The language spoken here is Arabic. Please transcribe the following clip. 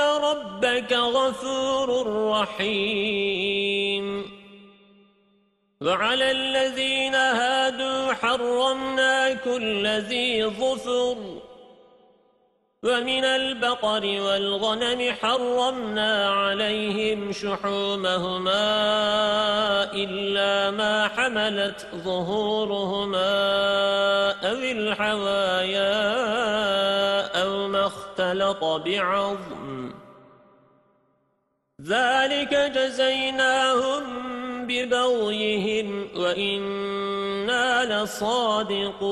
ربك غفور رحيم وعلى الذين هادوا حرمنا كل ذي ظفر ومن البقر والغنم حرمنا عليهم شحومهما إلا ما حملت ظهورهما أو الحوايا أو ما اختلط بعظم ذلك جزيناهم ببغيهم وإنا لصادقون.